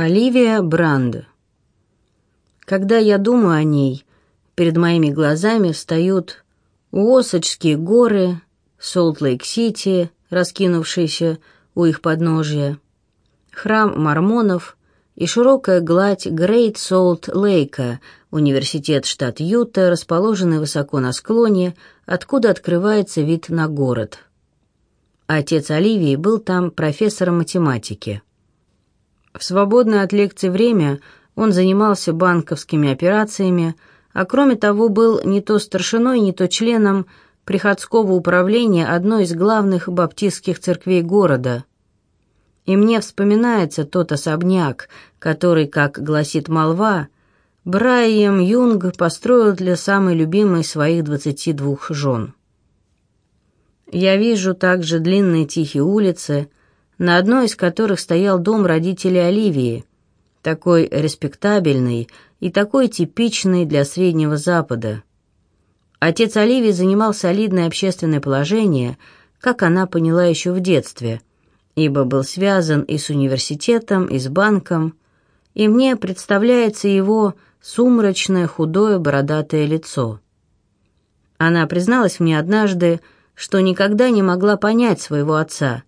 Оливия Бранд. Когда я думаю о ней, перед моими глазами встают Уосатчские горы, Солт-Лейк-Сити, раскинувшиеся у их подножья, храм мормонов и широкая гладь Грейт-Солт-Лейка, университет штат Юта, расположенный высоко на склоне, откуда открывается вид на город. Отец Оливии был там профессором математики. В свободное от лекций время он занимался банковскими операциями, а кроме того был не то старшиной, не то членом приходского управления одной из главных баптистских церквей города. И мне вспоминается тот особняк, который, как гласит молва, Брайем Юнг построил для самой любимой своих двадцати двух жен. Я вижу также длинные тихие улицы, на одной из которых стоял дом родителей Оливии, такой респектабельный и такой типичный для Среднего Запада. Отец Оливии занимал солидное общественное положение, как она поняла еще в детстве, ибо был связан и с университетом, и с банком, и мне представляется его сумрачное, худое, бородатое лицо. Она призналась мне однажды, что никогда не могла понять своего отца –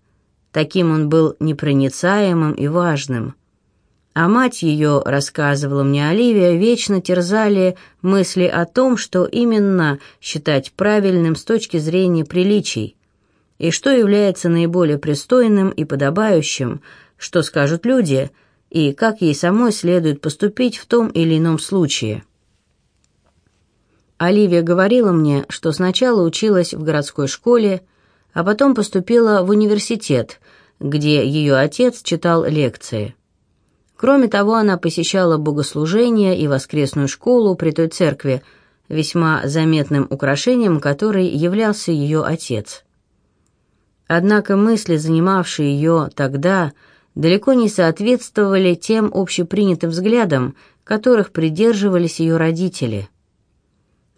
Таким он был непроницаемым и важным. А мать ее, рассказывала мне Оливия, вечно терзали мысли о том, что именно считать правильным с точки зрения приличий, и что является наиболее пристойным и подобающим, что скажут люди, и как ей самой следует поступить в том или ином случае. Оливия говорила мне, что сначала училась в городской школе, а потом поступила в университет, где ее отец читал лекции. Кроме того, она посещала богослужения и воскресную школу при той церкви, весьма заметным украшением которой являлся ее отец. Однако мысли, занимавшие ее тогда, далеко не соответствовали тем общепринятым взглядам, которых придерживались ее родители –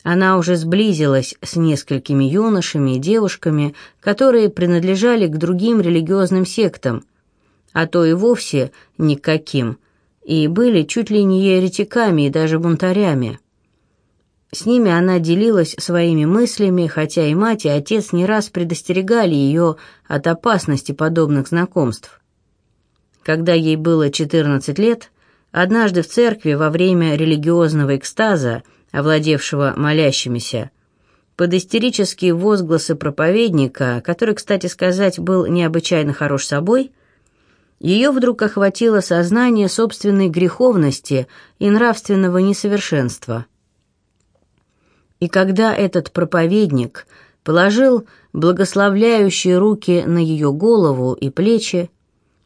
она уже сблизилась с несколькими юношами и девушками, которые принадлежали к другим религиозным сектам, а то и вовсе никаким, и были чуть ли не еретиками и даже бунтарями. С ними она делилась своими мыслями, хотя и мать, и отец не раз предостерегали ее от опасности подобных знакомств. Когда ей было 14 лет, однажды в церкви во время религиозного экстаза овладевшего молящимися, под истерические возгласы проповедника, который, кстати сказать, был необычайно хорош собой, ее вдруг охватило сознание собственной греховности и нравственного несовершенства. И когда этот проповедник положил благословляющие руки на ее голову и плечи,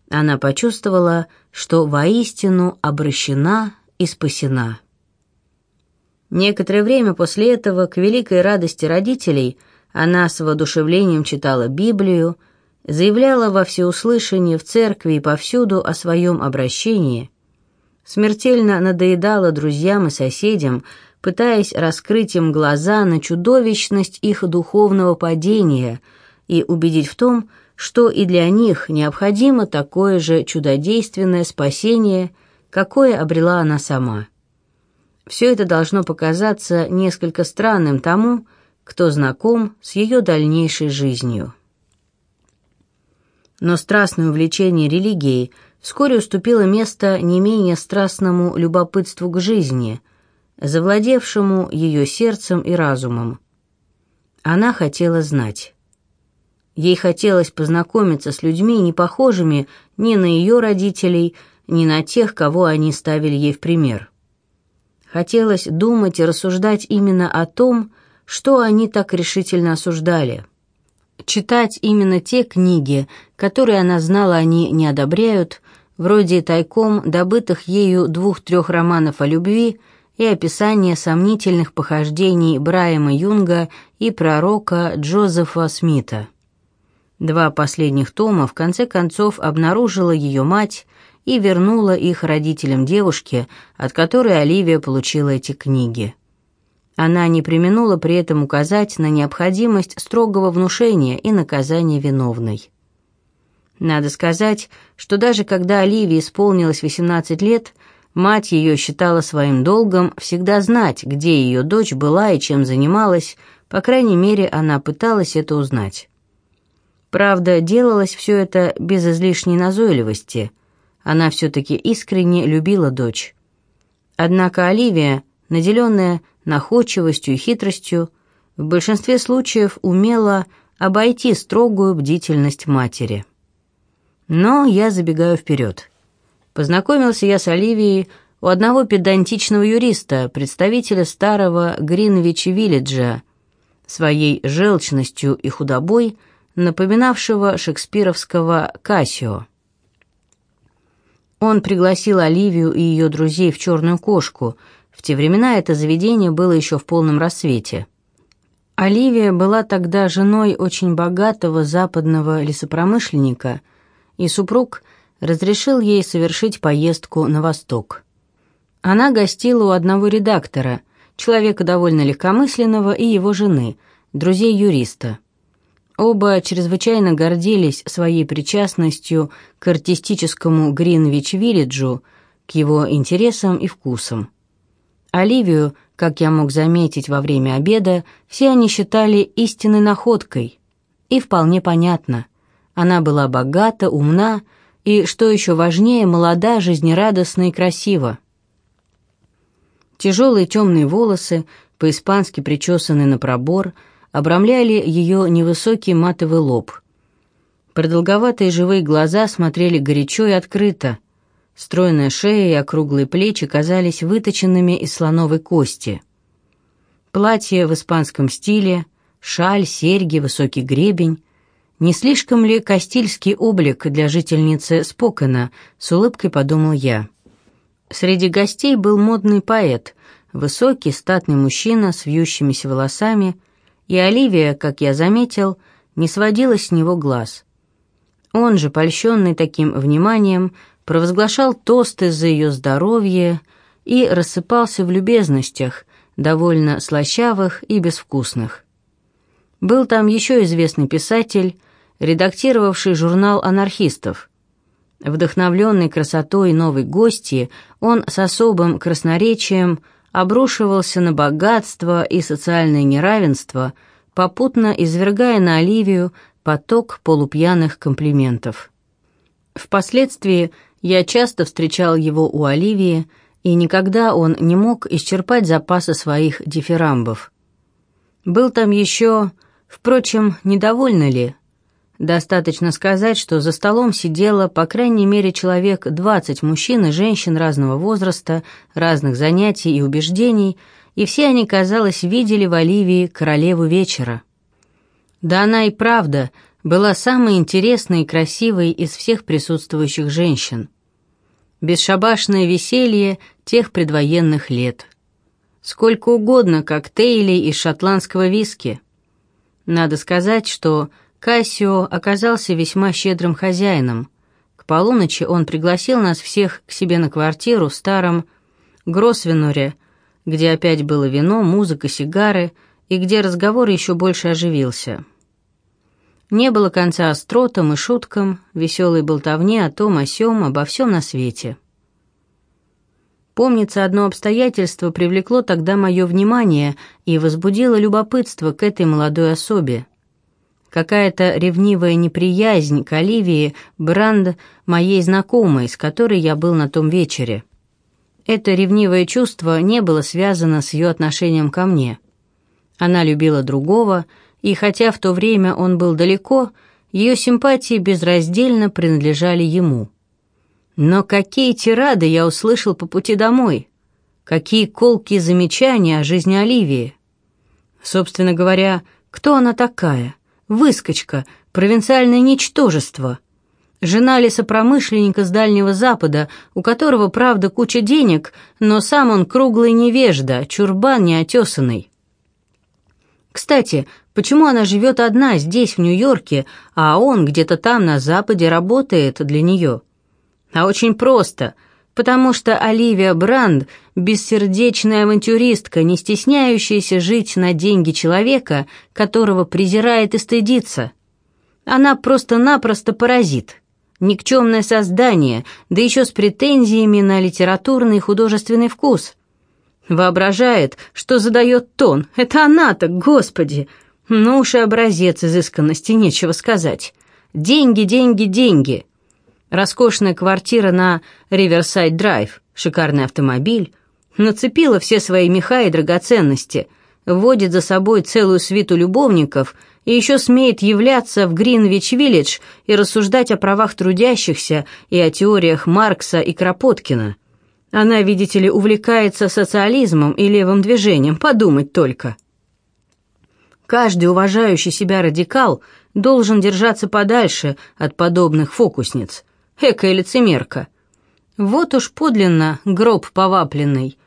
она почувствовала, что воистину обращена и спасена. Некоторое время после этого, к великой радости родителей, она с воодушевлением читала Библию, заявляла во всеуслышание в церкви и повсюду о своем обращении, смертельно надоедала друзьям и соседям, пытаясь раскрыть им глаза на чудовищность их духовного падения и убедить в том, что и для них необходимо такое же чудодейственное спасение, какое обрела она сама. Все это должно показаться несколько странным тому, кто знаком с ее дальнейшей жизнью. Но страстное увлечение религией вскоре уступило место не менее страстному любопытству к жизни, завладевшему ее сердцем и разумом. Она хотела знать. Ей хотелось познакомиться с людьми, не похожими ни на ее родителей, ни на тех, кого они ставили ей в пример. Хотелось думать и рассуждать именно о том, что они так решительно осуждали. Читать именно те книги, которые она знала они не одобряют, вроде тайком добытых ею двух-трех романов о любви и описания сомнительных похождений Брайама Юнга и пророка Джозефа Смита. Два последних тома в конце концов обнаружила ее мать и вернула их родителям девушки, от которой Оливия получила эти книги. Она не применула при этом указать на необходимость строгого внушения и наказания виновной. Надо сказать, что даже когда Оливии исполнилось 18 лет, мать ее считала своим долгом всегда знать, где ее дочь была и чем занималась, по крайней мере, она пыталась это узнать. Правда, делалось все это без излишней назойливости. Она все-таки искренне любила дочь. Однако Оливия, наделенная находчивостью и хитростью, в большинстве случаев умела обойти строгую бдительность матери. Но я забегаю вперед. Познакомился я с Оливией у одного педантичного юриста, представителя старого Гринвич-Виллиджа, своей желчностью и худобой, напоминавшего шекспировского Кассио. Он пригласил Оливию и ее друзей в «Черную кошку». В те времена это заведение было еще в полном рассвете. Оливия была тогда женой очень богатого западного лесопромышленника – и супруг разрешил ей совершить поездку на восток. Она гостила у одного редактора, человека довольно легкомысленного, и его жены, друзей юриста. Оба чрезвычайно гордились своей причастностью к артистическому Гринвич-Виллиджу, к его интересам и вкусам. Оливию, как я мог заметить во время обеда, все они считали истинной находкой. И вполне понятно – она была богата, умна и, что еще важнее, молода, жизнерадостна и красива. Тяжелые темные волосы, по-испански причесанные на пробор, обрамляли ее невысокий матовый лоб. Продолговатые живые глаза смотрели горячо и открыто. Стройная шея и округлые плечи казались выточенными из слоновой кости. Платье в испанском стиле, шаль, серьги, высокий гребень не слишком ли кастильский облик для жительницы Спокена, с улыбкой подумал я. Среди гостей был модный поэт, высокий, статный мужчина с вьющимися волосами, и Оливия, как я заметил, не сводила с него глаз. Он же, польщенный таким вниманием, провозглашал тосты за ее здоровье и рассыпался в любезностях, довольно слащавых и безвкусных. Был там еще известный писатель, редактировавший журнал анархистов. Вдохновленный красотой новой гости, он с особым красноречием обрушивался на богатство и социальное неравенство, попутно извергая на Оливию поток полупьяных комплиментов. Впоследствии я часто встречал его у Оливии, и никогда он не мог исчерпать запасы своих дифирамбов. Был там еще, впрочем, недовольна ли, Достаточно сказать, что за столом сидело по крайней мере человек 20 мужчин и женщин разного возраста, разных занятий и убеждений, и все они, казалось, видели в Оливии королеву вечера. Да она и правда была самой интересной и красивой из всех присутствующих женщин. Бесшабашное веселье тех предвоенных лет. Сколько угодно коктейлей из шотландского виски. Надо сказать, что Кассио оказался весьма щедрым хозяином. К полуночи он пригласил нас всех к себе на квартиру в старом Гросвенуре, где опять было вино, музыка, сигары, и где разговор еще больше оживился. Не было конца остротам и шуткам, веселой болтовне о том, о сём, обо всем на свете. Помнится, одно обстоятельство привлекло тогда мое внимание и возбудило любопытство к этой молодой особе — какая-то ревнивая неприязнь к Оливии Бранд, моей знакомой, с которой я был на том вечере. Это ревнивое чувство не было связано с ее отношением ко мне. Она любила другого, и хотя в то время он был далеко, ее симпатии безраздельно принадлежали ему. Но какие тирады я услышал по пути домой! Какие колкие замечания о жизни Оливии! Собственно говоря, кто она такая? Выскочка, провинциальное ничтожество. Жена лесопромышленника с Дальнего Запада, у которого, правда, куча денег, но сам он круглый невежда, чурбан неотесанный. Кстати, почему она живет одна здесь, в Нью-Йорке, а он где-то там, на Западе, работает для нее? А очень просто — потому что Оливия Бранд — бессердечная авантюристка, не стесняющаяся жить на деньги человека, которого презирает и стыдится. Она просто-напросто паразит. Никчемное создание, да еще с претензиями на литературный и художественный вкус. Воображает, что задает тон. Это она-то, господи! Ну уж и образец изысканности, нечего сказать. Деньги, деньги, деньги. Роскошная квартира на Риверсайд-драйв, шикарный автомобиль. Нацепила все свои меха и драгоценности, водит за собой целую свиту любовников и еще смеет являться в Гринвич-Виллидж и рассуждать о правах трудящихся и о теориях Маркса и Кропоткина. Она, видите ли, увлекается социализмом и левым движением, подумать только. Каждый уважающий себя радикал должен держаться подальше от подобных фокусниц. Экая лицемерка. Вот уж подлинно гроб повапленный.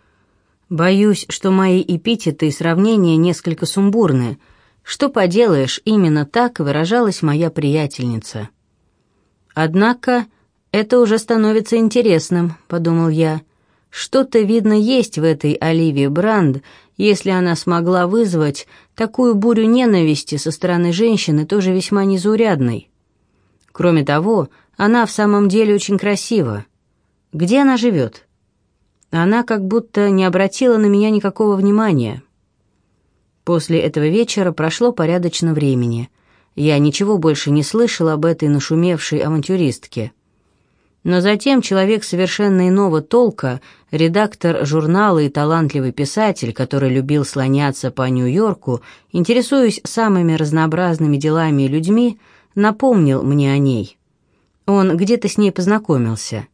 Боюсь, что мои эпитеты и сравнения несколько сумбурны. Что поделаешь, именно так выражалась моя приятельница. Однако это уже становится интересным, подумал я. Что-то, видно, есть в этой Оливии Бранд, если она смогла вызвать такую бурю ненависти со стороны женщины, тоже весьма незаурядной. Кроме того, она в самом деле очень красива. Где она живет? Она как будто не обратила на меня никакого внимания. После этого вечера прошло порядочно времени. Я ничего больше не слышал об этой нашумевшей авантюристке. Но затем человек совершенно иного толка, редактор журнала и талантливый писатель, который любил слоняться по Нью-Йорку, интересуясь самыми разнообразными делами и людьми, напомнил мне о ней. Он где-то с ней познакомился.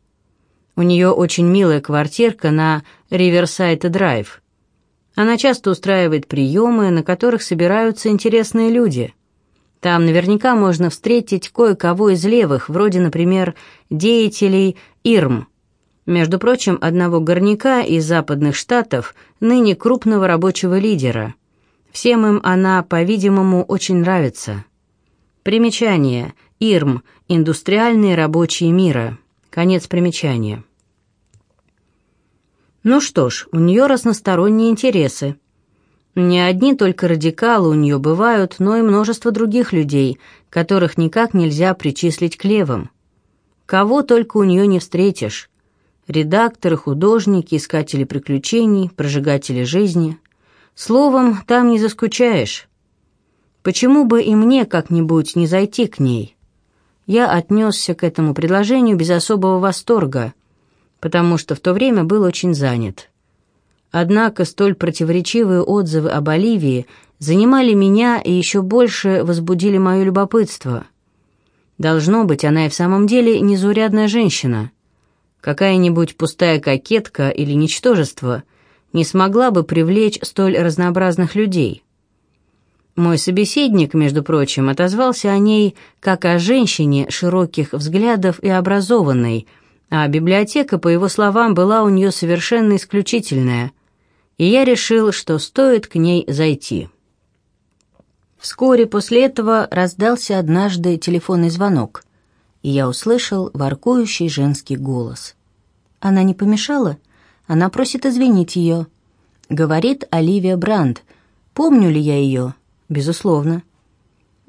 У нее очень милая квартирка на Риверсайд-драйв. Она часто устраивает приемы, на которых собираются интересные люди. Там наверняка можно встретить кое-кого из левых, вроде, например, деятелей ИРМ. Между прочим, одного горняка из западных штатов, ныне крупного рабочего лидера. Всем им она, по-видимому, очень нравится. Примечание – ИРМ – индустриальные рабочие мира. Конец примечания. Ну что ж, у нее разносторонние интересы. Не одни только радикалы у нее бывают, но и множество других людей, которых никак нельзя причислить к левым. Кого только у нее не встретишь. Редакторы, художники, искатели приключений, прожигатели жизни. Словом, там не заскучаешь. Почему бы и мне как-нибудь не зайти к ней? я отнесся к этому предложению без особого восторга, потому что в то время был очень занят. Однако столь противоречивые отзывы об Оливии занимали меня и еще больше возбудили мое любопытство. Должно быть, она и в самом деле незаурядная женщина. Какая-нибудь пустая кокетка или ничтожество не смогла бы привлечь столь разнообразных людей. Мой собеседник, между прочим, отозвался о ней как о женщине широких взглядов и образованной, а библиотека, по его словам, была у нее совершенно исключительная, и я решил, что стоит к ней зайти. Вскоре после этого раздался однажды телефонный звонок, и я услышал воркующий женский голос. Она не помешала? Она просит извинить ее. Говорит Оливия Бранд. Помню ли я ее? «Безусловно».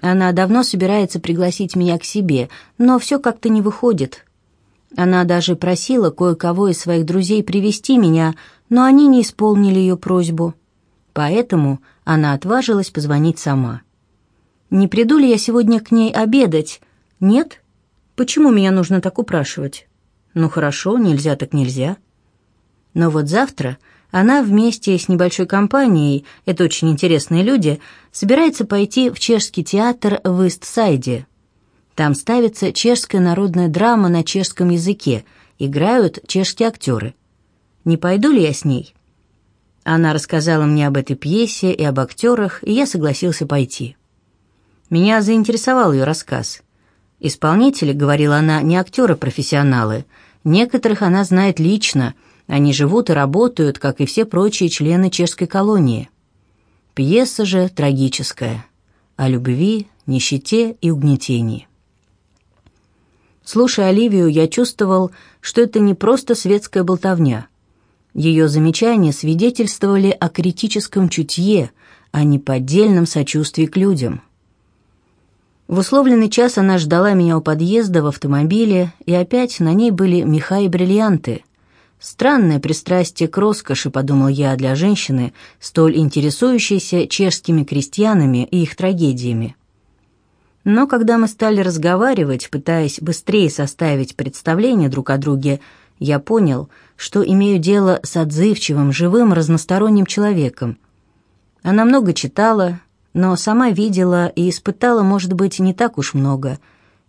Она давно собирается пригласить меня к себе, но все как-то не выходит. Она даже просила кое-кого из своих друзей привести меня, но они не исполнили ее просьбу. Поэтому она отважилась позвонить сама. «Не приду ли я сегодня к ней обедать?» «Нет? Почему меня нужно так упрашивать?» «Ну хорошо, нельзя так нельзя». Но вот завтра она вместе с небольшой компанией, это очень интересные люди, собирается пойти в чешский театр в Истсайде. Там ставится чешская народная драма на чешском языке, играют чешские актеры. Не пойду ли я с ней? Она рассказала мне об этой пьесе и об актерах, и я согласился пойти. Меня заинтересовал ее рассказ. Исполнители, говорила она, не актеры-профессионалы. Некоторых она знает лично – они живут и работают, как и все прочие члены чешской колонии. Пьеса же трагическая. О любви, нищете и угнетении. Слушая Оливию, я чувствовал, что это не просто светская болтовня. Ее замечания свидетельствовали о критическом чутье, а не поддельном сочувствии к людям. В условленный час она ждала меня у подъезда в автомобиле, и опять на ней были меха и бриллианты. Странное пристрастие к роскоши, подумал я, для женщины, столь интересующейся чешскими крестьянами и их трагедиями. Но когда мы стали разговаривать, пытаясь быстрее составить представление друг о друге, я понял, что имею дело с отзывчивым, живым, разносторонним человеком. Она много читала, но сама видела и испытала, может быть, не так уж много,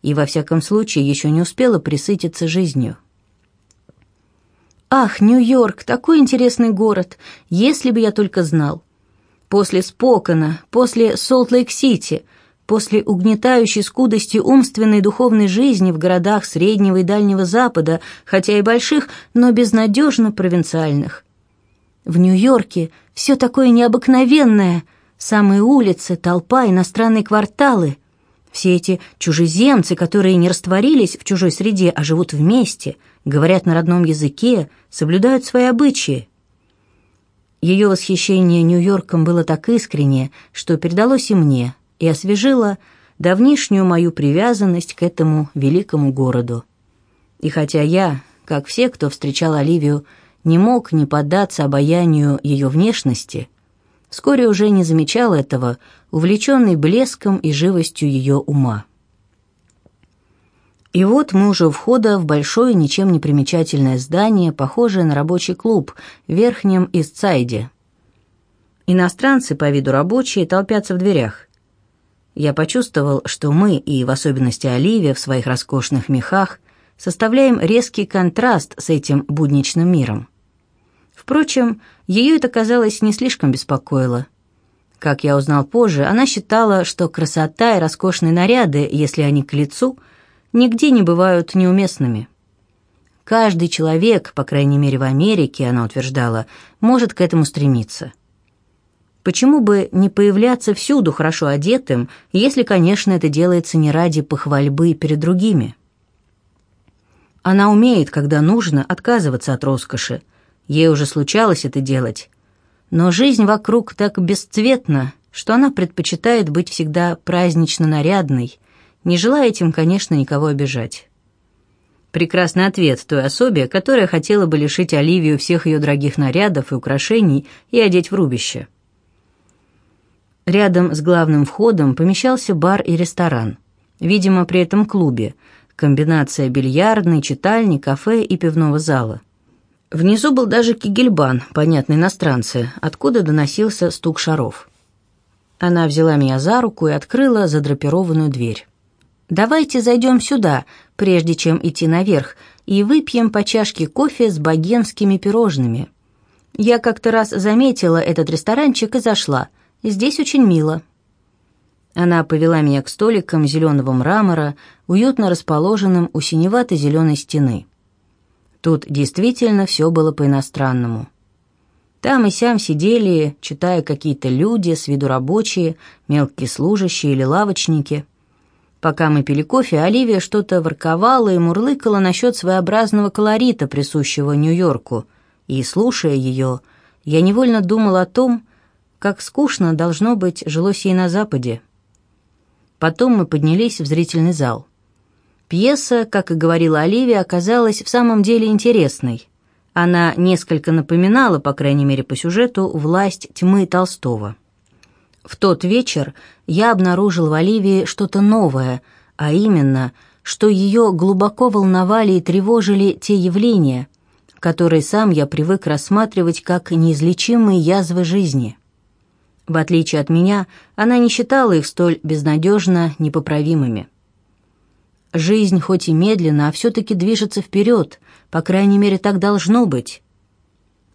и, во всяком случае, еще не успела присытиться жизнью. Ах, Нью-Йорк, такой интересный город, если бы я только знал. После Спокона, после Солт-Лейк-Сити, после угнетающей скудости умственной и духовной жизни в городах Среднего и Дальнего Запада, хотя и больших, но безнадежно провинциальных. В Нью-Йорке все такое необыкновенное, самые улицы, толпа, иностранные кварталы. Все эти чужеземцы, которые не растворились в чужой среде, а живут вместе — говорят на родном языке, соблюдают свои обычаи. Ее восхищение Нью-Йорком было так искренне, что передалось и мне, и освежило давнишнюю мою привязанность к этому великому городу. И хотя я, как все, кто встречал Оливию, не мог не поддаться обаянию ее внешности, вскоре уже не замечал этого, увлеченный блеском и живостью ее ума. И вот мы уже у входа в большое, ничем не примечательное здание, похожее на рабочий клуб в Верхнем Истсайде. Иностранцы, по виду рабочие, толпятся в дверях. Я почувствовал, что мы, и в особенности Оливия в своих роскошных мехах, составляем резкий контраст с этим будничным миром. Впрочем, ее это, казалось, не слишком беспокоило. Как я узнал позже, она считала, что красота и роскошные наряды, если они к лицу – нигде не бывают неуместными. Каждый человек, по крайней мере в Америке, она утверждала, может к этому стремиться. Почему бы не появляться всюду хорошо одетым, если, конечно, это делается не ради похвальбы перед другими? Она умеет, когда нужно, отказываться от роскоши. Ей уже случалось это делать. Но жизнь вокруг так бесцветна, что она предпочитает быть всегда празднично нарядной, не желая этим, конечно, никого обижать. Прекрасный ответ той особе, которая хотела бы лишить Оливию всех ее дорогих нарядов и украшений и одеть в рубище. Рядом с главным входом помещался бар и ресторан. Видимо, при этом клубе. Комбинация бильярдной, читальни, кафе и пивного зала. Внизу был даже кигельбан, понятный иностранцы, откуда доносился стук шаров. Она взяла меня за руку и открыла задрапированную дверь. Давайте зайдем сюда, прежде чем идти наверх, и выпьем по чашке кофе с богемскими пирожными. Я как-то раз заметила этот ресторанчик и зашла. Здесь очень мило». Она повела меня к столикам зеленого мрамора, уютно расположенным у синевато-зеленой стены. Тут действительно все было по-иностранному. Там и сям сидели, читая какие-то люди, с виду рабочие, мелкие служащие или лавочники – Пока мы пили кофе, Оливия что-то ворковала и мурлыкала насчет своеобразного колорита, присущего Нью-Йорку. И, слушая ее, я невольно думал о том, как скучно должно быть жилось ей на Западе. Потом мы поднялись в зрительный зал. Пьеса, как и говорила Оливия, оказалась в самом деле интересной. Она несколько напоминала, по крайней мере по сюжету, «Власть тьмы» Толстого. В тот вечер я обнаружил в Оливии что-то новое, а именно, что ее глубоко волновали и тревожили те явления, которые сам я привык рассматривать как неизлечимые язвы жизни. В отличие от меня, она не считала их столь безнадежно непоправимыми. Жизнь хоть и медленно, а все-таки движется вперед, по крайней мере, так должно быть.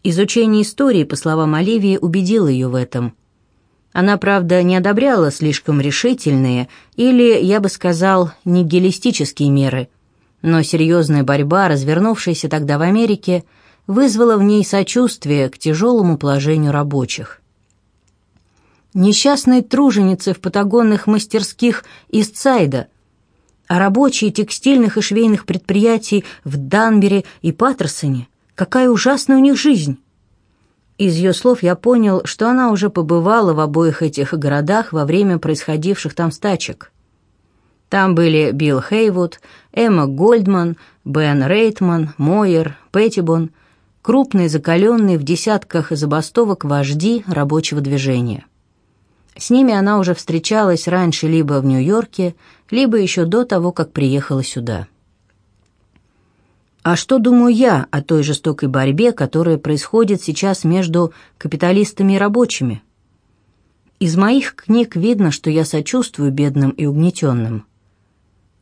Изучение истории, по словам Оливии, убедило ее в этом – она, правда, не одобряла слишком решительные или, я бы сказал, нигилистические меры, но серьезная борьба, развернувшаяся тогда в Америке, вызвала в ней сочувствие к тяжелому положению рабочих. Несчастные труженицы в патагонных мастерских Истсайда, а рабочие текстильных и швейных предприятий в Данбере и Паттерсоне, какая ужасная у них жизнь! Из ее слов я понял, что она уже побывала в обоих этих городах во время происходивших там стачек. Там были Билл Хейвуд, Эмма Гольдман, Бен Рейтман, Мойер, Петтибон, крупные, закаленные в десятках забастовок вожди рабочего движения. С ними она уже встречалась раньше либо в Нью-Йорке, либо еще до того, как приехала сюда. А что думаю я о той жестокой борьбе, которая происходит сейчас между капиталистами и рабочими? Из моих книг видно, что я сочувствую бедным и угнетенным.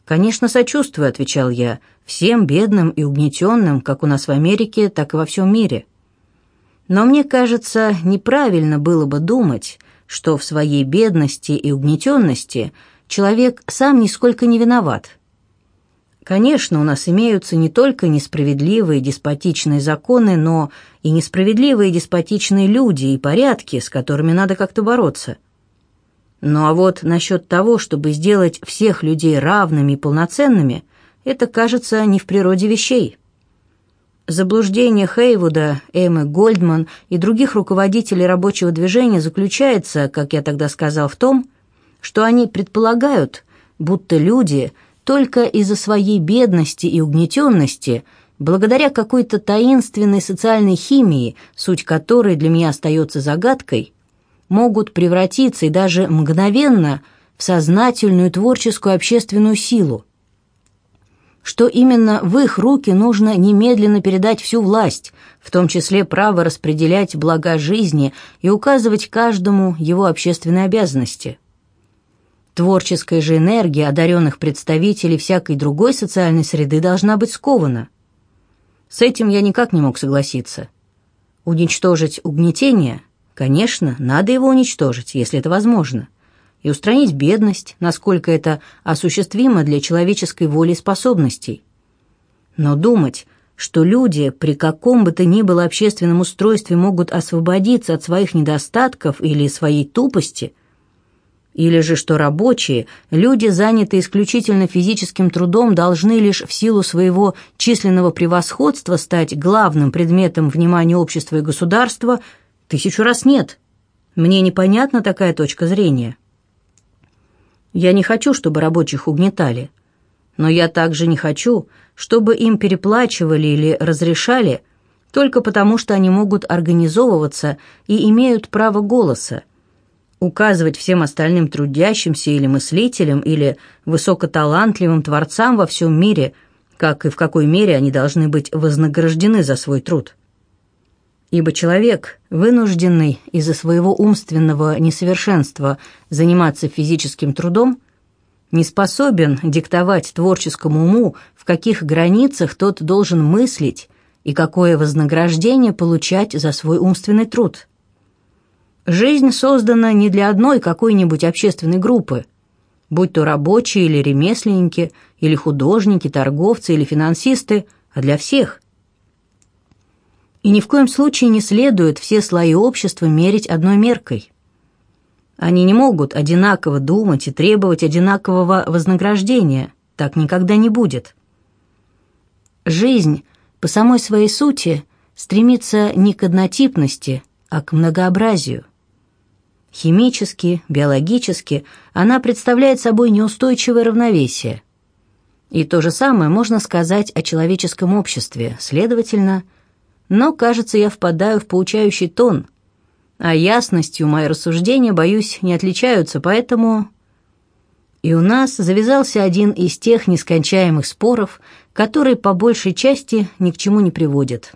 «Конечно, сочувствую», — отвечал я, — «всем бедным и угнетенным, как у нас в Америке, так и во всем мире». Но мне кажется, неправильно было бы думать, что в своей бедности и угнетенности человек сам нисколько не виноват. Конечно, у нас имеются не только несправедливые деспотичные законы, но и несправедливые деспотичные люди и порядки, с которыми надо как-то бороться. Ну а вот насчет того, чтобы сделать всех людей равными и полноценными, это, кажется, не в природе вещей. Заблуждение Хейвуда, Эммы Гольдман и других руководителей рабочего движения заключается, как я тогда сказал, в том, что они предполагают, будто люди только из-за своей бедности и угнетенности, благодаря какой-то таинственной социальной химии, суть которой для меня остается загадкой, могут превратиться и даже мгновенно в сознательную творческую общественную силу, что именно в их руки нужно немедленно передать всю власть, в том числе право распределять блага жизни и указывать каждому его общественные обязанности. Творческая же энергия одаренных представителей всякой другой социальной среды должна быть скована. С этим я никак не мог согласиться. Уничтожить угнетение? Конечно, надо его уничтожить, если это возможно – и устранить бедность, насколько это осуществимо для человеческой воли и способностей. Но думать, что люди при каком бы то ни было общественном устройстве могут освободиться от своих недостатков или своей тупости, или же что рабочие, люди, занятые исключительно физическим трудом, должны лишь в силу своего численного превосходства стать главным предметом внимания общества и государства, тысячу раз нет. Мне непонятна такая точка зрения. Я не хочу, чтобы рабочих угнетали. Но я также не хочу, чтобы им переплачивали или разрешали только потому, что они могут организовываться и имеют право голоса, указывать всем остальным трудящимся или мыслителям, или высокоталантливым творцам во всем мире, как и в какой мере они должны быть вознаграждены за свой труд ибо человек, вынужденный из-за своего умственного несовершенства заниматься физическим трудом, не способен диктовать творческому уму, в каких границах тот должен мыслить и какое вознаграждение получать за свой умственный труд. Жизнь создана не для одной какой-нибудь общественной группы, будь то рабочие или ремесленники, или художники, торговцы или финансисты, а для всех. И ни в коем случае не следует все слои общества мерить одной меркой. Они не могут одинаково думать и требовать одинакового вознаграждения. Так никогда не будет. Жизнь по самой своей сути стремится не к однотипности, а к многообразию. Химически, биологически она представляет собой неустойчивое равновесие. И то же самое можно сказать о человеческом обществе, следовательно – но, кажется, я впадаю в поучающий тон, а ясностью мои рассуждения, боюсь, не отличаются, поэтому... И у нас завязался один из тех нескончаемых споров, которые по большей части ни к чему не приводят.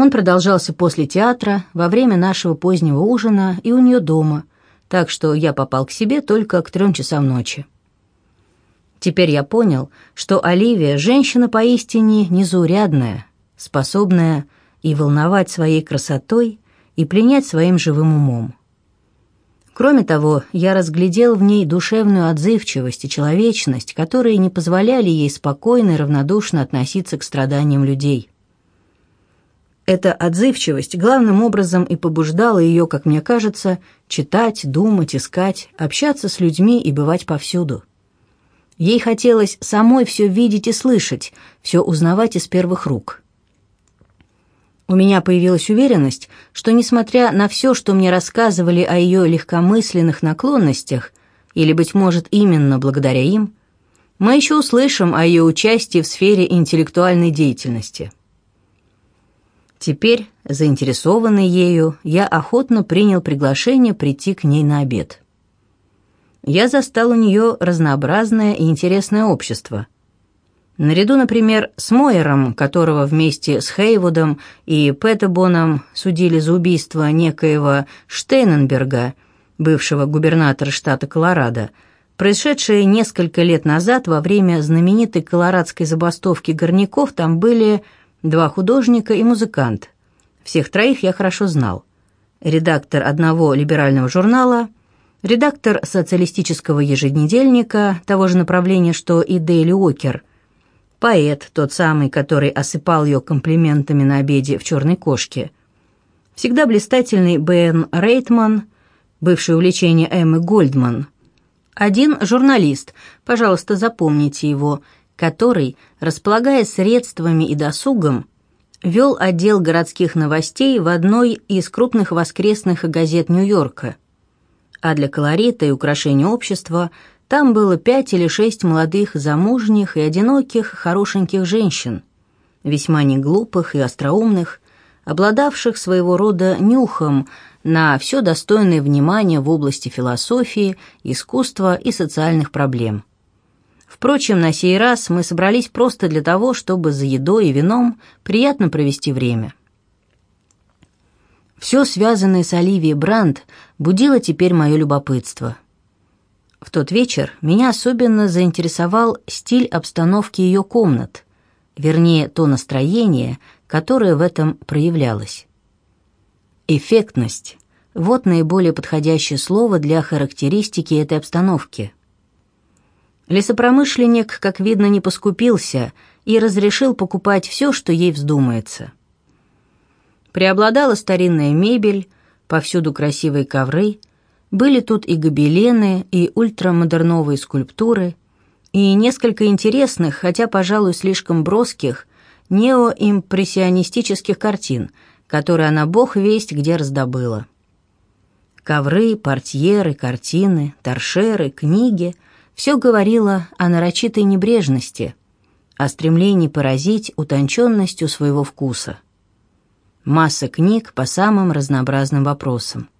Он продолжался после театра, во время нашего позднего ужина и у нее дома, так что я попал к себе только к трем часам ночи. Теперь я понял, что Оливия – женщина поистине незаурядная, способная и волновать своей красотой, и пленять своим живым умом. Кроме того, я разглядел в ней душевную отзывчивость и человечность, которые не позволяли ей спокойно и равнодушно относиться к страданиям людей. Эта отзывчивость главным образом и побуждала ее, как мне кажется, читать, думать, искать, общаться с людьми и бывать повсюду. Ей хотелось самой все видеть и слышать, все узнавать из первых рук. У меня появилась уверенность, что, несмотря на все, что мне рассказывали о ее легкомысленных наклонностях, или, быть может, именно благодаря им, мы еще услышим о ее участии в сфере интеллектуальной деятельности. Теперь, заинтересованный ею, я охотно принял приглашение прийти к ней на обед. Я застал у нее разнообразное и интересное общество. Наряду, например, с Мойером, которого вместе с Хейвудом и Петтебоном судили за убийство некоего Штейненберга, бывшего губернатора штата Колорадо, происшедшее несколько лет назад во время знаменитой колорадской забастовки горняков, там были два художника и музыкант. Всех троих я хорошо знал. Редактор одного либерального журнала, редактор социалистического еженедельника того же направления, что и Дейли Уокер, поэт, тот самый, который осыпал ее комплиментами на обеде в «Черной кошке», всегда блистательный Бен Рейтман, бывшее увлечение Эммы Гольдман, один журналист, пожалуйста, запомните его – который, располагая средствами и досугом, вел отдел городских новостей в одной из крупных воскресных газет Нью-Йорка. А для колорита и украшения общества там было пять или шесть молодых замужних и одиноких хорошеньких женщин, весьма неглупых и остроумных, обладавших своего рода нюхом на все достойное внимание в области философии, искусства и социальных проблем – Впрочем, на сей раз мы собрались просто для того, чтобы за едой и вином приятно провести время. Все связанное с Оливией Брандт будило теперь мое любопытство. В тот вечер меня особенно заинтересовал стиль обстановки ее комнат, вернее, то настроение, которое в этом проявлялось. Эффектность – вот наиболее подходящее слово для характеристики этой обстановки – Лесопромышленник, как видно, не поскупился и разрешил покупать все, что ей вздумается. Преобладала старинная мебель, повсюду красивые ковры, были тут и гобелены, и ультрамодерновые скульптуры, и несколько интересных, хотя, пожалуй, слишком броских, неоимпрессионистических картин, которые она бог весть где раздобыла. Ковры, портьеры, картины, торшеры, книги — все говорило о нарочитой небрежности, о стремлении поразить утонченностью своего вкуса. Масса книг по самым разнообразным вопросам.